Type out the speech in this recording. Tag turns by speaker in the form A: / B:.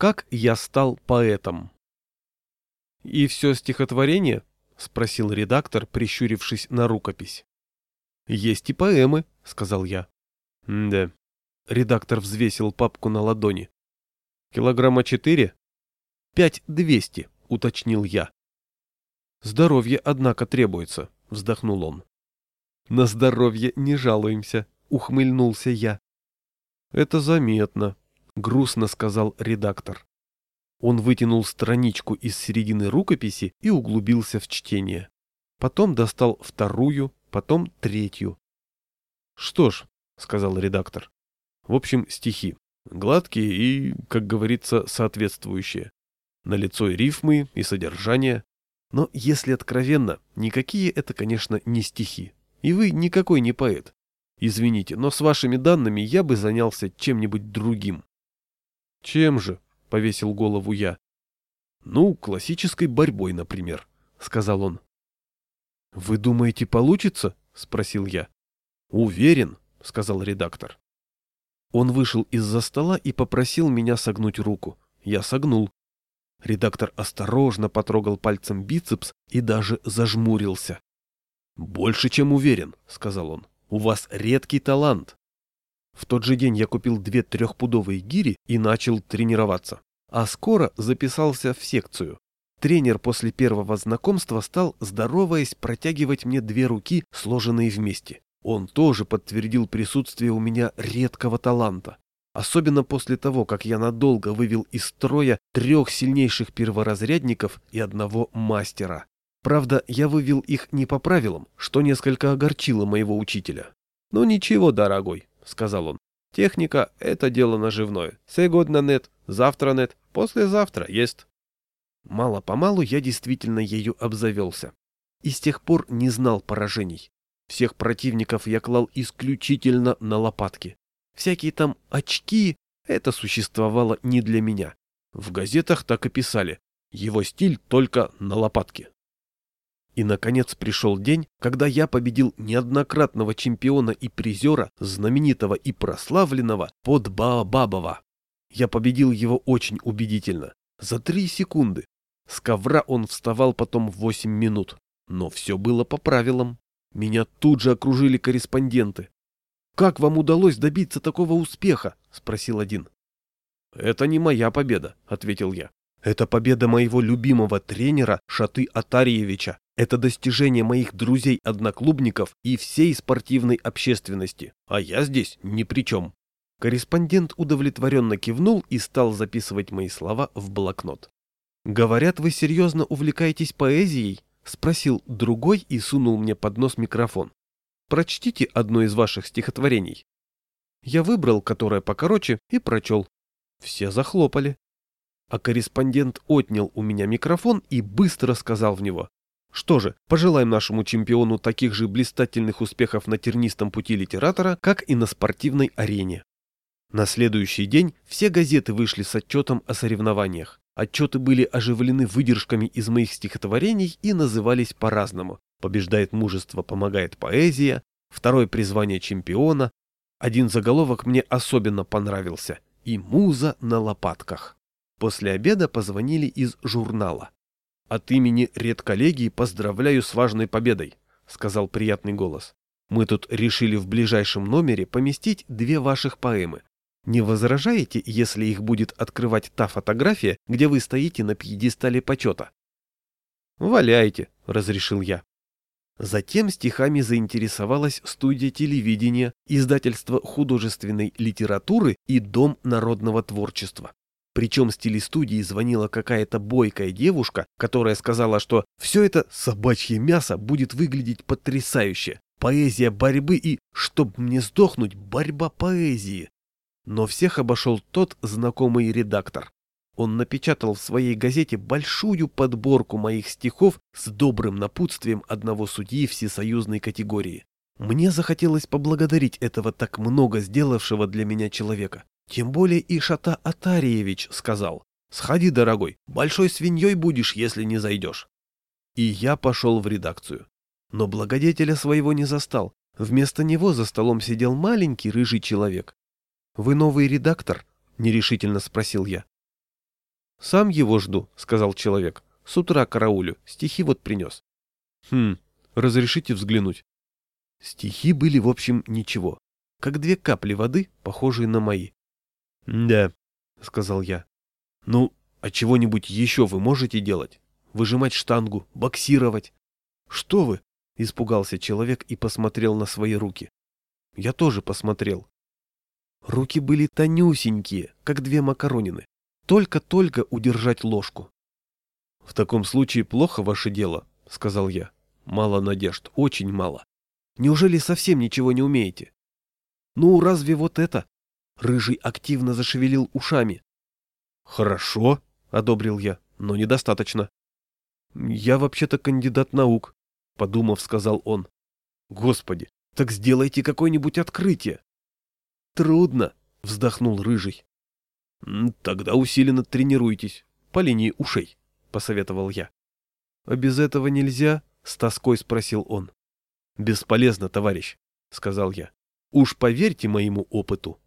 A: Как я стал поэтом. «И все стихотворение?» — спросил редактор, прищурившись на рукопись. «Есть и поэмы», — сказал я. «Да». Редактор взвесил папку на ладони. «Килограмма четыре?» «Пять двести», — уточнил я. «Здоровье, однако, требуется», — вздохнул он. «На здоровье не жалуемся», — ухмыльнулся я. «Это заметно», — грустно сказал редактор. Он вытянул страничку из середины рукописи и углубился в чтение. Потом достал вторую, потом третью. «Что ж», — сказал редактор, — «в общем, стихи. Гладкие и, как говорится, соответствующие. Налицо и рифмы, и содержание. Но, если откровенно, никакие это, конечно, не стихи. И вы никакой не поэт. Извините, но с вашими данными я бы занялся чем-нибудь другим. Чем же? Повесил голову я. Ну, классической борьбой, например, сказал он. Вы думаете, получится? Спросил я. Уверен, сказал редактор. Он вышел из-за стола и попросил меня согнуть руку. Я согнул. Редактор осторожно потрогал пальцем бицепс и даже зажмурился. «Больше, чем уверен», — сказал он. «У вас редкий талант». В тот же день я купил две трехпудовые гири и начал тренироваться. А скоро записался в секцию. Тренер после первого знакомства стал, здороваясь, протягивать мне две руки, сложенные вместе. Он тоже подтвердил присутствие у меня редкого таланта. Особенно после того, как я надолго вывел из строя трех сильнейших перворазрядников и одного мастера. Правда, я вывел их не по правилам, что несколько огорчило моего учителя. «Ну ничего, дорогой», — сказал он. «Техника — это дело наживное. Сегодня нет, завтра нет, послезавтра есть». Мало-помалу я действительно ею обзавелся. И с тех пор не знал поражений. Всех противников я клал исключительно на лопатки. Всякие там очки — это существовало не для меня. В газетах так и писали. Его стиль только на лопатки. И, наконец, пришел день, когда я победил неоднократного чемпиона и призера, знаменитого и прославленного, под Баобабова. Я победил его очень убедительно. За три секунды. С ковра он вставал потом в восемь минут. Но все было по правилам. Меня тут же окружили корреспонденты. «Как вам удалось добиться такого успеха?» — спросил один. «Это не моя победа», — ответил я. «Это победа моего любимого тренера Шаты Атарьевича, это достижение моих друзей-одноклубников и всей спортивной общественности, а я здесь ни при чем. Корреспондент удовлетворенно кивнул и стал записывать мои слова в блокнот. «Говорят, вы серьезно увлекаетесь поэзией?» — спросил другой и сунул мне под нос микрофон. «Прочтите одно из ваших стихотворений». Я выбрал, которое покороче, и прочел. Все захлопали. А корреспондент отнял у меня микрофон и быстро сказал в него. Что же, пожелаем нашему чемпиону таких же блистательных успехов на тернистом пути литератора, как и на спортивной арене. На следующий день все газеты вышли с отчетом о соревнованиях. Отчеты были оживлены выдержками из моих стихотворений и назывались по-разному. «Побеждает мужество, помогает поэзия», «Второе призвание чемпиона». Один заголовок мне особенно понравился «И муза на лопатках». После обеда позвонили из журнала. «От имени редколлегии поздравляю с важной победой», — сказал приятный голос. «Мы тут решили в ближайшем номере поместить две ваших поэмы. Не возражаете, если их будет открывать та фотография, где вы стоите на пьедестале почета?» «Валяйте», — разрешил я. Затем стихами заинтересовалась студия телевидения, издательство художественной литературы и Дом народного творчества. Причем с телестудии звонила какая-то бойкая девушка, которая сказала, что все это собачье мясо будет выглядеть потрясающе. Поэзия борьбы и, чтоб мне сдохнуть, борьба поэзии. Но всех обошел тот знакомый редактор. Он напечатал в своей газете большую подборку моих стихов с добрым напутствием одного судьи всесоюзной категории. Мне захотелось поблагодарить этого так много сделавшего для меня человека. Тем более и Шата Атариевич сказал, «Сходи, дорогой, большой свиньей будешь, если не зайдешь». И я пошел в редакцию. Но благодетеля своего не застал. Вместо него за столом сидел маленький рыжий человек. «Вы новый редактор?» — нерешительно спросил я. Сам его жду, сказал человек. С утра караулю, стихи вот принес. Хм, разрешите взглянуть. Стихи были, в общем, ничего. Как две капли воды, похожие на мои. Да, сказал я. Ну, а чего-нибудь еще вы можете делать? Выжимать штангу, боксировать? Что вы? Испугался человек и посмотрел на свои руки. Я тоже посмотрел. Руки были тонюсенькие, как две макаронины. Только-только удержать ложку. «В таком случае плохо ваше дело», — сказал я. «Мало надежд, очень мало. Неужели совсем ничего не умеете?» «Ну, разве вот это?» Рыжий активно зашевелил ушами. «Хорошо», — одобрил я, — «но недостаточно». «Я вообще-то кандидат наук», — подумав, сказал он. «Господи, так сделайте какое-нибудь открытие». «Трудно», — вздохнул Рыжий. «Тогда усиленно тренируйтесь, по линии ушей», — посоветовал я. «А без этого нельзя?» — с тоской спросил он. «Бесполезно, товарищ», — сказал я. «Уж поверьте моему опыту».